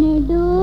ನೆಡು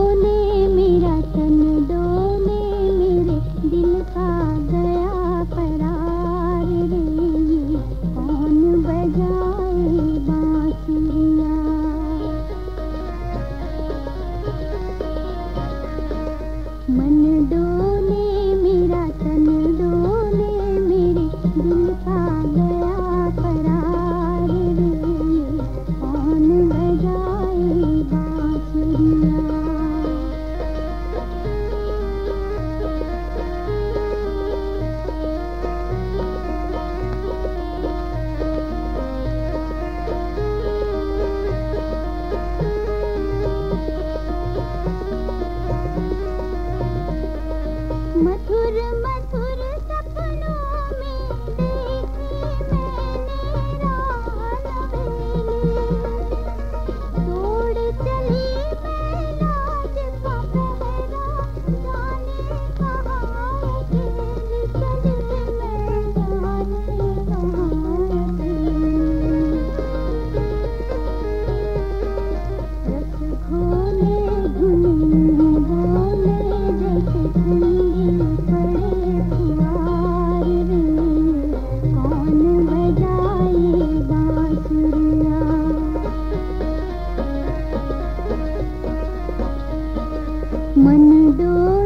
मन दो।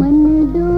मन दो